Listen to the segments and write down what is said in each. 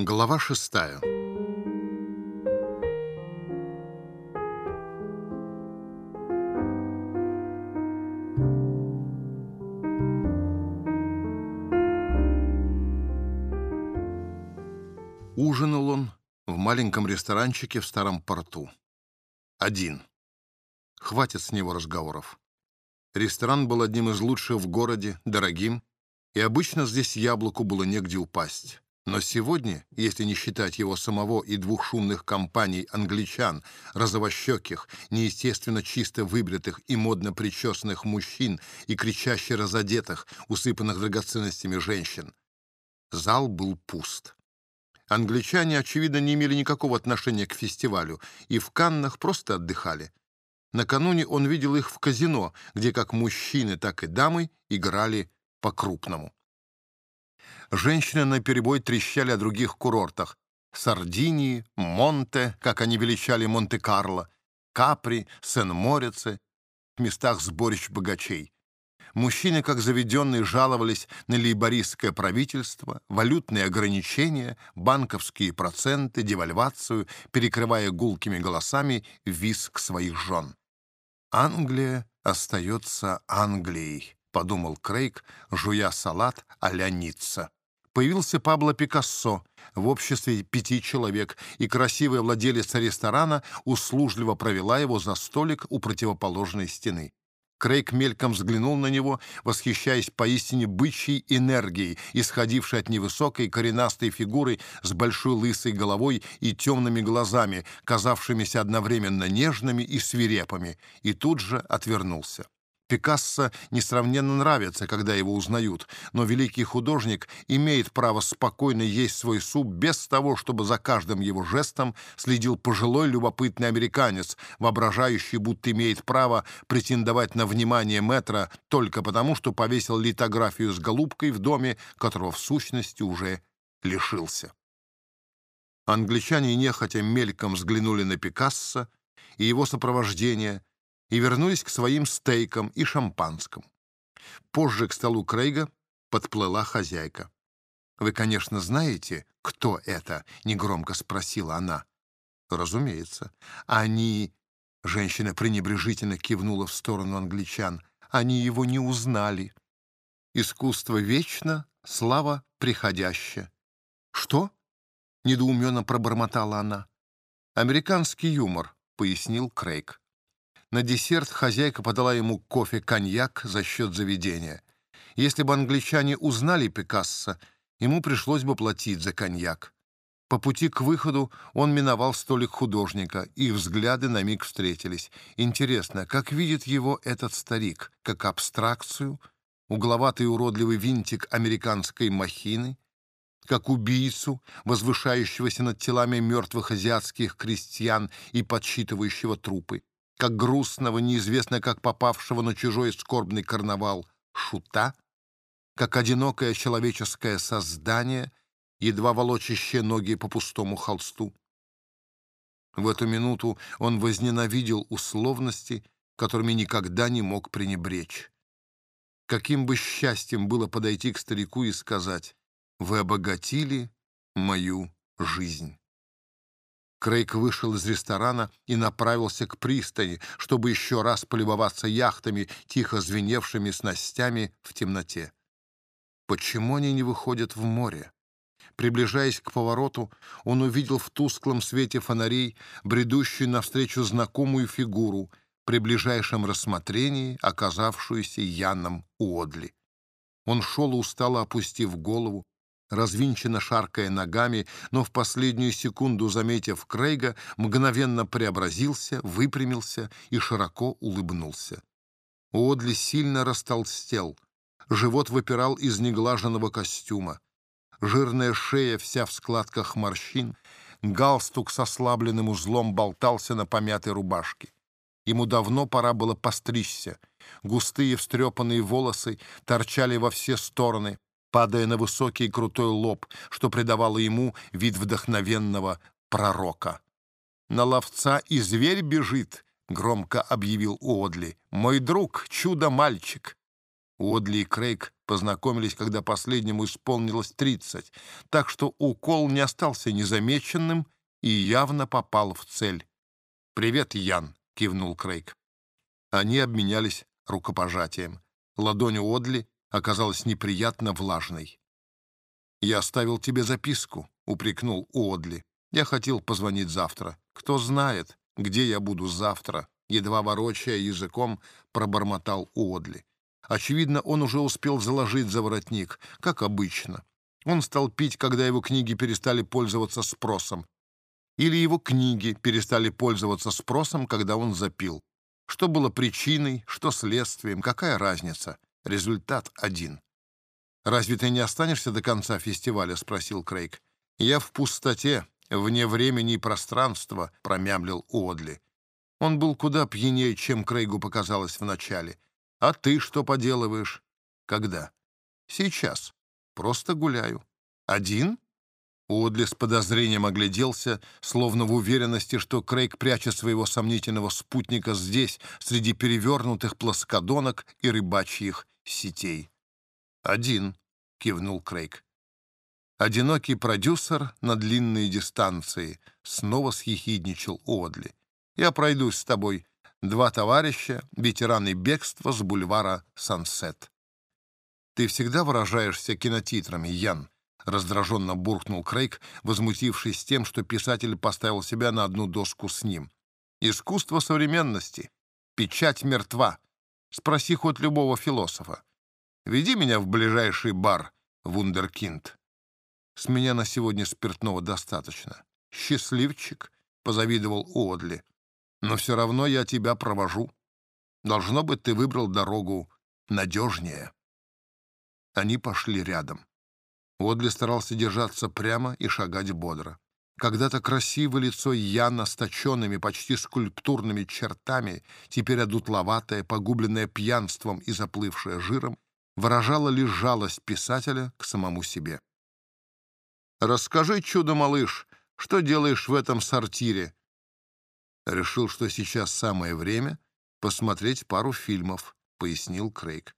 Глава шестая. Ужинал он в маленьком ресторанчике в старом порту. Один. Хватит с него разговоров. Ресторан был одним из лучших в городе, дорогим, и обычно здесь яблоку было негде упасть. Но сегодня, если не считать его самого и двух шумных компаний англичан, розовощеких, неестественно чисто выбритых и модно причесанных мужчин и кричаще разодетых, усыпанных драгоценностями женщин, зал был пуст. Англичане, очевидно, не имели никакого отношения к фестивалю и в Каннах просто отдыхали. Накануне он видел их в казино, где как мужчины, так и дамы играли по-крупному. Женщины наперебой трещали о других курортах. Сардинии, Монте, как они величали Монте-Карло, Капри, Сен-Морице, местах сборищ богачей. Мужчины, как заведенные, жаловались на лейбористское правительство, валютные ограничения, банковские проценты, девальвацию, перекрывая гулкими голосами виск своих жен. «Англия остается Англией», — подумал Крейг, жуя салат а-ля появился Пабло Пикассо в обществе пяти человек, и красивая владелица ресторана услужливо провела его за столик у противоположной стены. Крейг мельком взглянул на него, восхищаясь поистине бычьей энергией, исходившей от невысокой коренастой фигуры с большой лысой головой и темными глазами, казавшимися одновременно нежными и свирепыми, и тут же отвернулся. Пикассо несравненно нравится, когда его узнают, но великий художник имеет право спокойно есть свой суп без того, чтобы за каждым его жестом следил пожилой любопытный американец, воображающий, будто имеет право претендовать на внимание метра только потому, что повесил литографию с голубкой в доме, которого в сущности уже лишился. Англичане нехотя мельком взглянули на Пикассо и его сопровождение – и вернулись к своим стейкам и шампанскому. Позже к столу Крейга подплыла хозяйка. «Вы, конечно, знаете, кто это?» — негромко спросила она. «Разумеется. Они...» — женщина пренебрежительно кивнула в сторону англичан. «Они его не узнали. Искусство вечно, слава приходящая». «Что?» — недоуменно пробормотала она. «Американский юмор», — пояснил Крейг. На десерт хозяйка подала ему кофе-коньяк за счет заведения. Если бы англичане узнали Пикассо, ему пришлось бы платить за коньяк. По пути к выходу он миновал столик художника, и взгляды на миг встретились. Интересно, как видит его этот старик? Как абстракцию? Угловатый уродливый винтик американской махины? Как убийцу, возвышающегося над телами мертвых азиатских крестьян и подсчитывающего трупы? Как грустного, неизвестно как попавшего на чужой скорбный карнавал шута, как одинокое человеческое создание, едва волочащее ноги по пустому холсту. В эту минуту он возненавидел условности, которыми никогда не мог пренебречь. Каким бы счастьем было подойти к старику и сказать «Вы обогатили мою жизнь». Крейг вышел из ресторана и направился к пристани, чтобы еще раз полюбоваться яхтами, тихо звеневшими снастями в темноте. Почему они не выходят в море? Приближаясь к повороту, он увидел в тусклом свете фонарей бредущую навстречу знакомую фигуру, при ближайшем рассмотрении оказавшуюся Яном Уодли. Он шел устало опустив голову, развинченно шаркая ногами, но в последнюю секунду, заметив Крейга, мгновенно преобразился, выпрямился и широко улыбнулся. Уодли сильно растолстел, живот выпирал из неглаженного костюма. Жирная шея вся в складках морщин, галстук с ослабленным узлом болтался на помятой рубашке. Ему давно пора было постричься. Густые встрепанные волосы торчали во все стороны, падая на высокий крутой лоб, что придавало ему вид вдохновенного пророка. «На ловца и зверь бежит», — громко объявил Уодли. «Мой друг, чудо-мальчик». Уодли и Крейг познакомились, когда последнему исполнилось 30, так что укол не остался незамеченным и явно попал в цель. «Привет, Ян», — кивнул Крейг. Они обменялись рукопожатием. Ладонь Уодли оказалась неприятно влажной. «Я оставил тебе записку», — упрекнул Уодли. «Я хотел позвонить завтра. Кто знает, где я буду завтра?» Едва ворочая языком, пробормотал Уодли. Очевидно, он уже успел заложить за воротник, как обычно. Он стал пить, когда его книги перестали пользоваться спросом. Или его книги перестали пользоваться спросом, когда он запил. Что было причиной, что следствием, какая разница? Результат один. «Разве ты не останешься до конца фестиваля?» — спросил Крейг. «Я в пустоте, вне времени и пространства», — промямлил Уодли. Он был куда пьянее, чем Крейгу показалось вначале. А ты что поделываешь? Когда? Сейчас. Просто гуляю. Один? Уодли с подозрением огляделся, словно в уверенности, что Крейг прячет своего сомнительного спутника здесь, среди перевернутых плоскодонок и рыбачьих сетей. «Один», — кивнул Крейг. «Одинокий продюсер на длинные дистанции», — снова съехидничал Уодли. «Я пройдусь с тобой Два товарища, ветераны бегства с бульвара Сансет. «Ты всегда выражаешься кинотитрами, Ян», — раздраженно буркнул Крейг, возмутившись тем, что писатель поставил себя на одну доску с ним. «Искусство современности. Печать мертва. Спроси хоть любого философа. Веди меня в ближайший бар, вундеркинд. С меня на сегодня спиртного достаточно. Счастливчик», — позавидовал Уодли но все равно я тебя провожу. Должно быть, ты выбрал дорогу надежнее». Они пошли рядом. Одли старался держаться прямо и шагать бодро. Когда-то красивое лицо Яна с точенными, почти скульптурными чертами, теперь одутловатое, погубленное пьянством и заплывшее жиром, выражало лишь жалость писателя к самому себе. «Расскажи, чудо-малыш, что делаешь в этом сортире?» Решил, что сейчас самое время посмотреть пару фильмов, пояснил Крейг.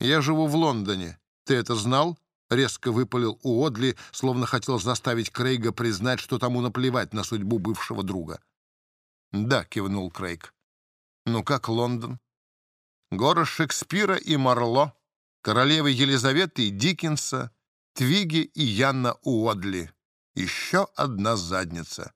Я живу в Лондоне. Ты это знал? Резко выпалил Уодли, словно хотел заставить Крейга признать, что тому наплевать на судьбу бывшего друга. «Да», — кивнул Крейг. «Ну как Лондон?» «Город Шекспира и Марло, королевы Елизаветы и Диккенса, Твиги и Янна Уодли. Еще одна задница.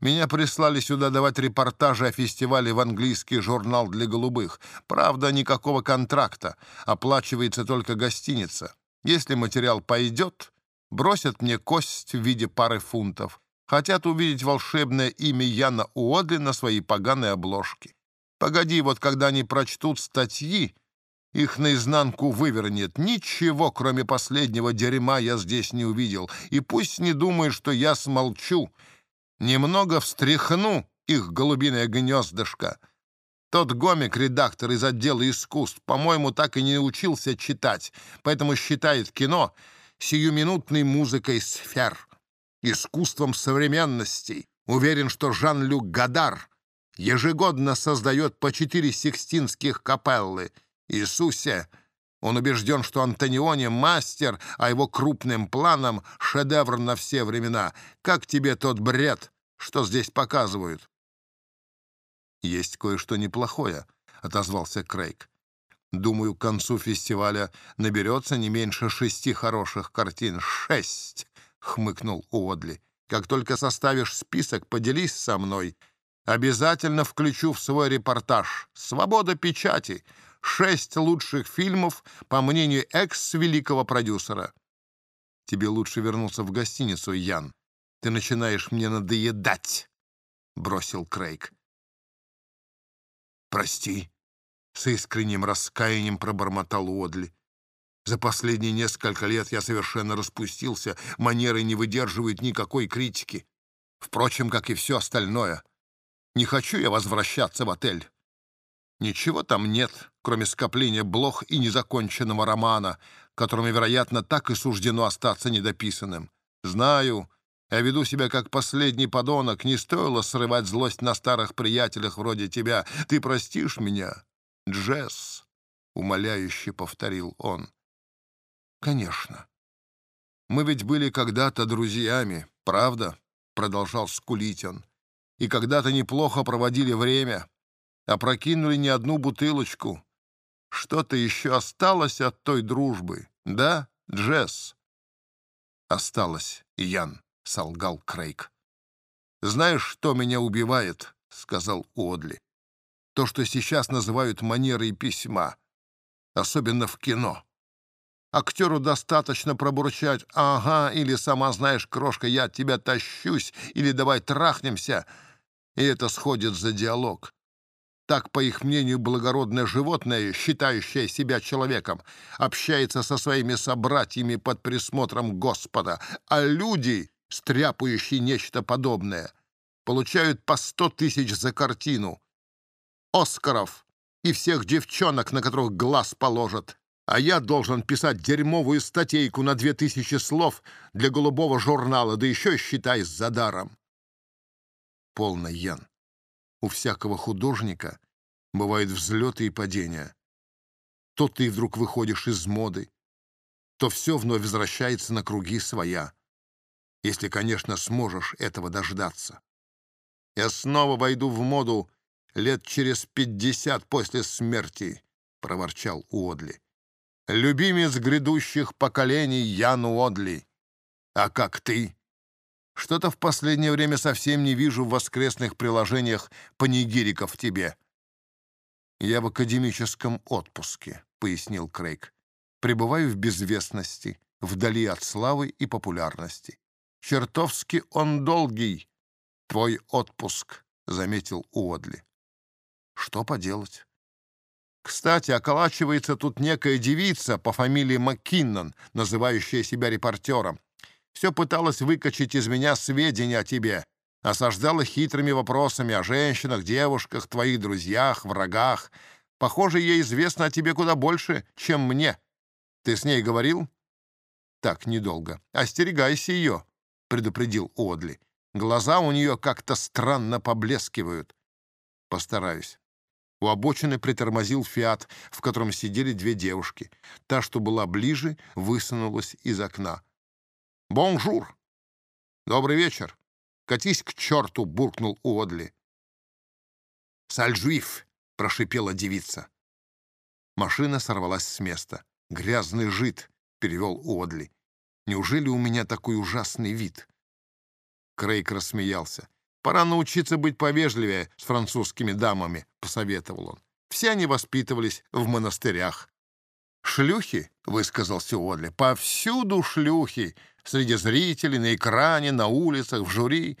Меня прислали сюда давать репортажи о фестивале в английский журнал для голубых. Правда, никакого контракта. Оплачивается только гостиница. Если материал пойдет, бросят мне кость в виде пары фунтов. Хотят увидеть волшебное имя Яна Уодли на своей поганой обложке. Погоди, вот когда они прочтут статьи, их наизнанку вывернет. Ничего, кроме последнего дерьма, я здесь не увидел. И пусть не думают, что я смолчу немного встряхну их голубиное гнездышко. Тот гомик, редактор из отдела искусств, по-моему, так и не научился читать, поэтому считает кино сиюминутной музыкой сфер, искусством современности. Уверен, что Жан-Люк Гадар ежегодно создает по четыре сикстинских капеллы. Иисусе! Он убежден, что Антониони — мастер, а его крупным планом — шедевр на все времена. Как тебе тот бред? что здесь показывают?» «Есть кое-что неплохое», — отозвался Крейг. «Думаю, к концу фестиваля наберется не меньше шести хороших картин». «Шесть!» — хмыкнул Уодли. «Как только составишь список, поделись со мной. Обязательно включу в свой репортаж. Свобода печати. Шесть лучших фильмов, по мнению экс-великого продюсера». «Тебе лучше вернуться в гостиницу, Ян», ты начинаешь мне надоедать», — бросил Крейг. «Прости», — с искренним раскаянием пробормотал Уодли. «За последние несколько лет я совершенно распустился, манеры не выдерживают никакой критики. Впрочем, как и все остальное. Не хочу я возвращаться в отель. Ничего там нет, кроме скопления блох и незаконченного романа, которому, вероятно, так и суждено остаться недописанным. Знаю, я веду себя как последний подонок. Не стоило срывать злость на старых приятелях вроде тебя. Ты простишь меня, Джесс?» — умоляюще повторил он. «Конечно. Мы ведь были когда-то друзьями, правда?» — продолжал скулить он. «И когда-то неплохо проводили время, опрокинули не одну бутылочку. Что-то еще осталось от той дружбы, да, Джесс?» «Осталось, Ян», — солгал Крейг. «Знаешь, что меня убивает?» — сказал Одли. «То, что сейчас называют манерой письма, особенно в кино. Актеру достаточно пробурчать «Ага» или «Сама знаешь, крошка, я от тебя тащусь» или «Давай трахнемся», и это сходит за диалог. Так, по их мнению, благородное животное, считающее себя человеком, общается со своими собратьями под присмотром Господа, а люди, стряпающие нечто подобное, получают по сто тысяч за картину. Оскаров и всех девчонок, на которых глаз положат. А я должен писать дерьмовую статейку на две тысячи слов для голубого журнала, да еще считай за даром. Полно, Ян. У всякого художника бывают взлеты и падения. То ты вдруг выходишь из моды, то все вновь возвращается на круги своя. Если, конечно, сможешь этого дождаться. Я снова войду в моду лет через пятьдесят после смерти, — проворчал Уодли. Любимец грядущих поколений Ян Уодли. А как ты? Что-то в последнее время совсем не вижу в воскресных приложениях панигириков тебе. Я в академическом отпуске, пояснил Крейг. Пребываю в безвестности, вдали от славы и популярности. Чертовски он долгий, твой отпуск, заметил Уодли. Что поделать? Кстати, околачивается тут некая девица по фамилии Маккиннон, называющая себя репортером все пыталась выкачать из меня сведения о тебе, осаждала хитрыми вопросами о женщинах, девушках, твоих друзьях, врагах. Похоже, ей известно о тебе куда больше, чем мне. Ты с ней говорил? Так, недолго. Остерегайся ее, предупредил Уодли. Глаза у нее как-то странно поблескивают. Постараюсь. У обочины притормозил «Фиат», в котором сидели две девушки. Та, что была ближе, высунулась из окна. «Bonjour!» «Добрый вечер!» «Катись к черту!» — буркнул Уодли. «Sale juif!» — прошипела девица. Машина сорвалась с места. «Грязный жид!» — перевел Уодли. «Неужели у меня такой ужасный вид?» Крейг рассмеялся. «Пора научиться быть повежливее с французскими дамами», — посоветовал он. «Все они воспитывались в монастырях». «Шлюхи?» — высказался Уодли. «Повсюду шлюхи!» Среди зрителей, на экране, на улицах, в жюри.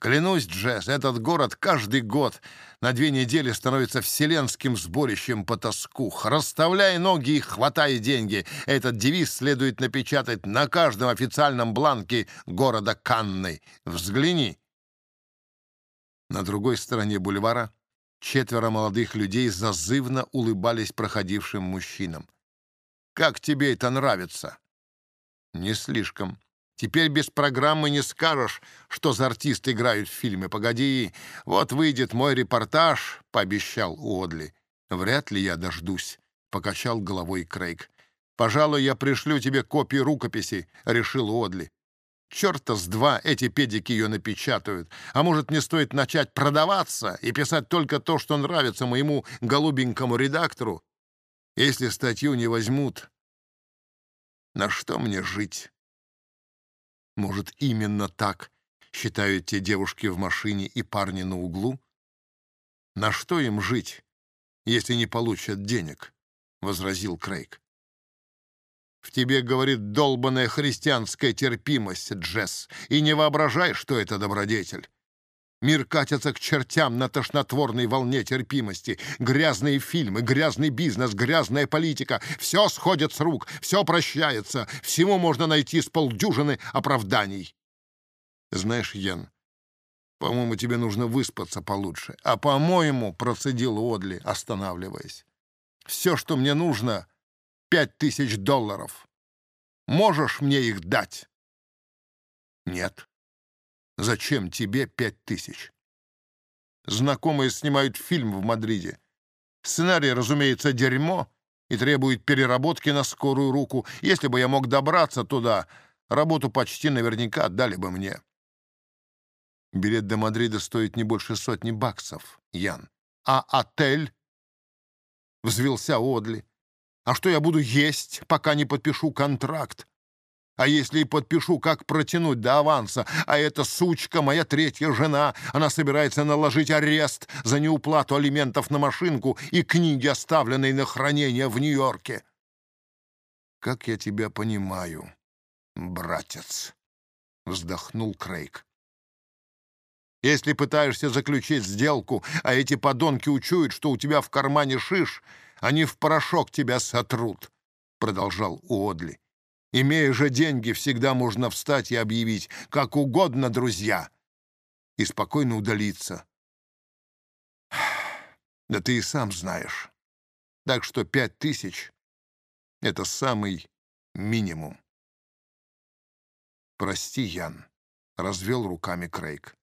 Клянусь, Джесс, этот город каждый год на две недели становится вселенским сборищем по тоску. Расставляй ноги и хватай деньги. Этот девиз следует напечатать на каждом официальном бланке города Канны. Взгляни. На другой стороне бульвара четверо молодых людей зазывно улыбались проходившим мужчинам. «Как тебе это нравится?» «Не слишком. Теперь без программы не скажешь, что за артисты играют в фильме. Погоди, вот выйдет мой репортаж», — пообещал Уодли. «Вряд ли я дождусь», — покачал головой Крейг. «Пожалуй, я пришлю тебе копии рукописи», — решил Уодли. Черта с два эти педики ее напечатают. А может, мне стоит начать продаваться и писать только то, что нравится моему голубенькому редактору? Если статью не возьмут, на что мне жить? Может, именно так считают те девушки в машине и парни на углу? На что им жить, если не получат денег? — возразил Крейг. В тебе, говорит, долбанная христианская терпимость, Джесс, и не воображай, что это добродетель. Мир катится к чертям на тошнотворной волне терпимости. Грязные фильмы, грязный бизнес, грязная политика. Все сходит с рук, все прощается. Всему можно найти с полдюжины оправданий. Знаешь, Ян, по-моему, тебе нужно выспаться получше. А, по-моему, процедил Одли, останавливаясь. Все, что мне нужно, пять тысяч долларов. Можешь мне их дать? Нет. Зачем тебе пять тысяч? Знакомые снимают фильм в Мадриде. Сценарий, разумеется, дерьмо, и требует переработки на скорую руку. Если бы я мог добраться туда, работу почти наверняка отдали бы мне. Билет до Мадрида стоит не больше сотни баксов, Ян. А отель? Взвелся Одли. А что я буду есть, пока не подпишу контракт? А если и подпишу, как протянуть до аванса? А эта сучка, моя третья жена, она собирается наложить арест за неуплату алиментов на машинку и книги, оставленные на хранение в Нью-Йорке. Как я тебя понимаю, братец, вздохнул Крейг. Если пытаешься заключить сделку, а эти подонки учуют, что у тебя в кармане шиш, они в порошок тебя сотрут, продолжал Уодли. Имея же деньги, всегда можно встать и объявить «как угодно, друзья!» и спокойно удалиться. Да ты и сам знаешь. Так что пять тысяч — это самый минимум. «Прости, Ян», — развел руками Крейг.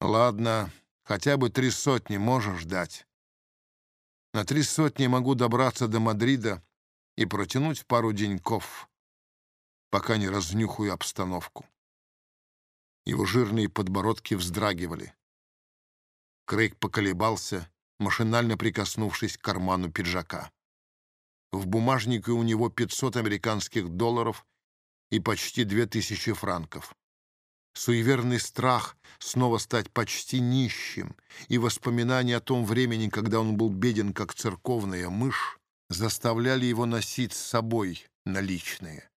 «Ладно, хотя бы три сотни можешь дать. На три сотни могу добраться до Мадрида и протянуть пару деньков, пока не разнюхаю обстановку. Его жирные подбородки вздрагивали. Крейг поколебался, машинально прикоснувшись к карману пиджака. В бумажнике у него 500 американских долларов и почти 2000 франков. Суеверный страх снова стать почти нищим и воспоминания о том времени, когда он был беден, как церковная мышь, заставляли его носить с собой наличные.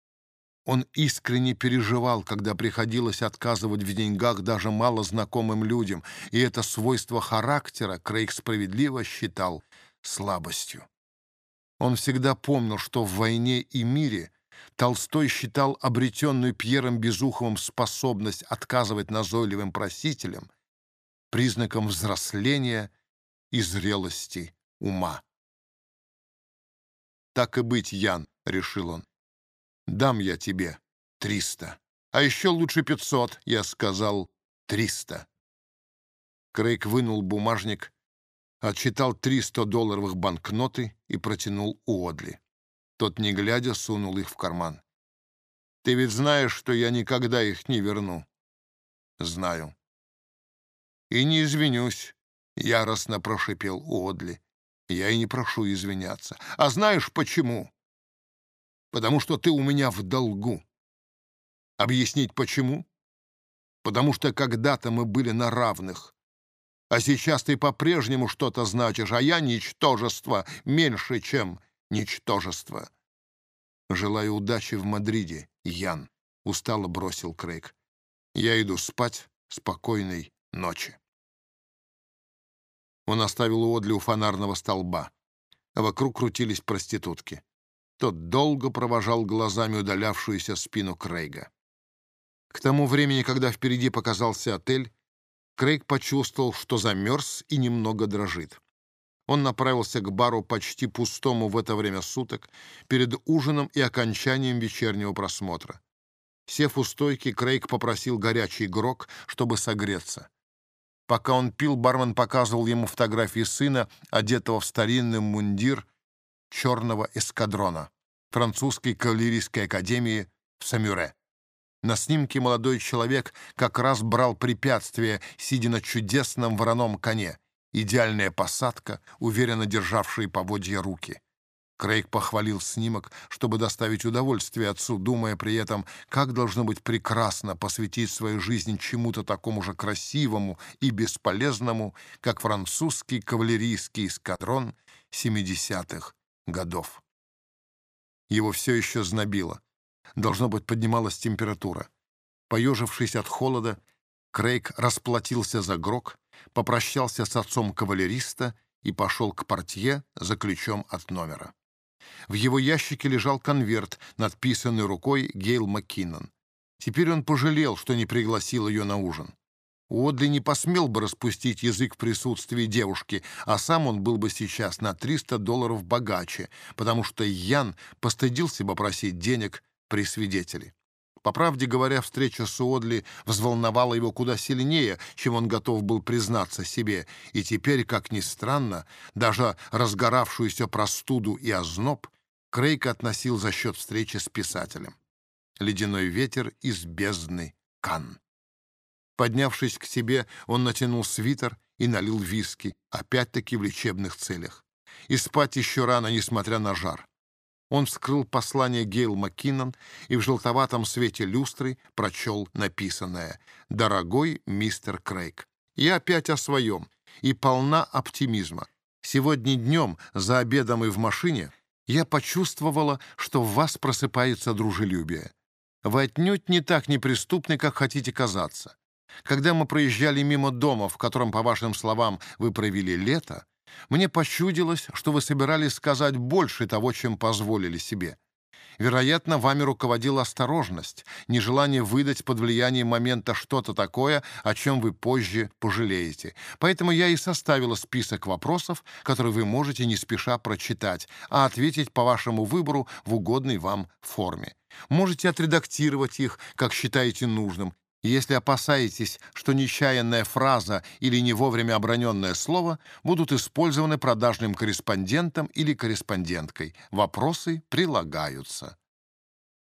Он искренне переживал, когда приходилось отказывать в деньгах даже малознакомым людям, и это свойство характера Крейг справедливо считал слабостью. Он всегда помнил, что в «Войне и мире» Толстой считал обретенную Пьером Безуховым способность отказывать назойливым просителям признаком взросления и зрелости ума. «Так и быть, Ян», — решил он. «Дам я тебе триста. А еще лучше пятьсот», — я сказал триста. Крейг вынул бумажник, отчитал три сто долларовых банкноты и протянул Уодли. Тот, не глядя, сунул их в карман. «Ты ведь знаешь, что я никогда их не верну?» «Знаю». «И не извинюсь», — яростно прошипел Уодли. Я и не прошу извиняться. А знаешь почему? Потому что ты у меня в долгу. Объяснить почему? Потому что когда-то мы были на равных. А сейчас ты по-прежнему что-то значишь, а я ничтожество, меньше, чем ничтожество. Желаю удачи в Мадриде, Ян, — устало бросил Крейг. Я иду спать. Спокойной ночи. Он оставил Одли у фонарного столба. Вокруг крутились проститутки. Тот долго провожал глазами удалявшуюся спину Крейга. К тому времени, когда впереди показался отель, Крейг почувствовал, что замерз и немного дрожит. Он направился к бару почти пустому в это время суток, перед ужином и окончанием вечернего просмотра. Сев у стойки, Крейг попросил горячий грок, чтобы согреться. Пока он пил, бармен показывал ему фотографии сына, одетого в старинный мундир черного эскадрона французской кавалерийской академии в Самюре. На снимке молодой человек как раз брал препятствие, сидя на чудесном вороном коне. Идеальная посадка, уверенно державшие поводья руки. Крейг похвалил снимок, чтобы доставить удовольствие отцу, думая при этом, как должно быть прекрасно посвятить свою жизнь чему-то такому же красивому и бесполезному, как французский кавалерийский эскадрон 70-х годов. Его все еще знобило. Должно быть, поднималась температура. Поежившись от холода, Крейг расплатился за грок, попрощался с отцом кавалериста и пошел к портье за ключом от номера. В его ящике лежал конверт, надписанный рукой Гейл Маккинон. Теперь он пожалел, что не пригласил ее на ужин. Уодли не посмел бы распустить язык в присутствии девушки, а сам он был бы сейчас на 300 долларов богаче, потому что Ян постыдился бы просить денег при свидетеле. По правде говоря, встреча с Уодли взволновала его куда сильнее, чем он готов был признаться себе, и теперь, как ни странно, даже разгоравшуюся простуду и озноб Крейг относил за счет встречи с писателем. Ледяной ветер из бездны Кан. Поднявшись к себе, он натянул свитер и налил виски, опять-таки в лечебных целях. И спать еще рано, несмотря на жар. Он вскрыл послание Гейл Маккинон и в желтоватом свете люстры прочел написанное «Дорогой мистер Крейг, я опять о своем и полна оптимизма. Сегодня днем, за обедом и в машине, я почувствовала, что в вас просыпается дружелюбие. Вы отнюдь не так неприступны, как хотите казаться. Когда мы проезжали мимо дома, в котором, по вашим словам, вы провели лето, мне почудилось, что вы собирались сказать больше того, чем позволили себе. Вероятно, вами руководила осторожность, нежелание выдать под влиянием момента что-то такое, о чем вы позже пожалеете. Поэтому я и составила список вопросов, которые вы можете не спеша прочитать, а ответить по вашему выбору в угодной вам форме. Можете отредактировать их, как считаете нужным, если опасаетесь, что нечаянная фраза или не вовремя оброненное слово будут использованы продажным корреспондентом или корреспонденткой. Вопросы прилагаются.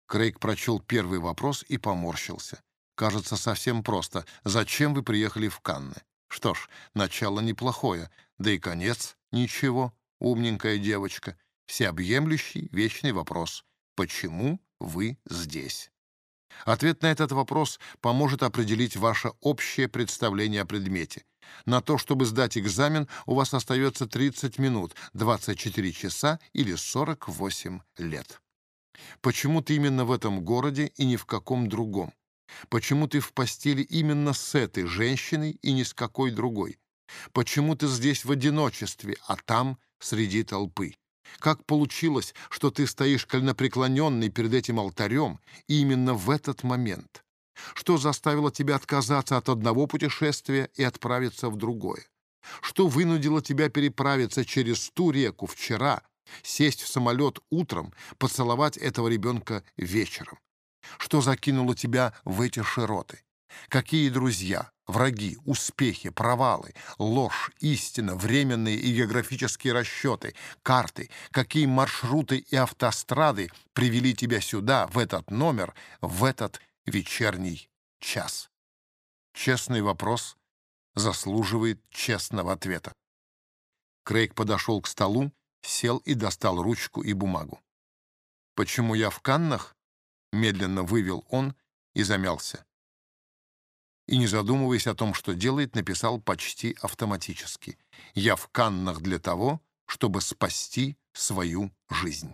Крейг прочел первый вопрос и поморщился. Кажется, совсем просто. Зачем вы приехали в Канны? Что ж, начало неплохое, да и конец ничего, умненькая девочка. Всеобъемлющий вечный вопрос. Почему вы здесь? Ответ на этот вопрос поможет определить ваше общее представление о предмете. На то, чтобы сдать экзамен, у вас остается 30 минут, 24 часа или 48 лет. Почему ты именно в этом городе и ни в каком другом? Почему ты в постели именно с этой женщиной и ни с какой другой? Почему ты здесь в одиночестве, а там среди толпы? Как получилось, что ты стоишь коленопреклоненный перед этим алтарем именно в этот момент? Что заставило тебя отказаться от одного путешествия и отправиться в другое? Что вынудило тебя переправиться через ту реку вчера, сесть в самолет утром, поцеловать этого ребенка вечером? Что закинуло тебя в эти широты? Какие друзья, враги, успехи, провалы, ложь, истина, временные и географические расчеты, карты, какие маршруты и автострады привели тебя сюда, в этот номер, в этот вечерний час? Честный вопрос заслуживает честного ответа. Крейг подошел к столу, сел и достал ручку и бумагу. «Почему я в Каннах?» — медленно вывел он и замялся и, не задумываясь о том, что делает, написал почти автоматически. «Я в Каннах для того, чтобы спасти свою жизнь».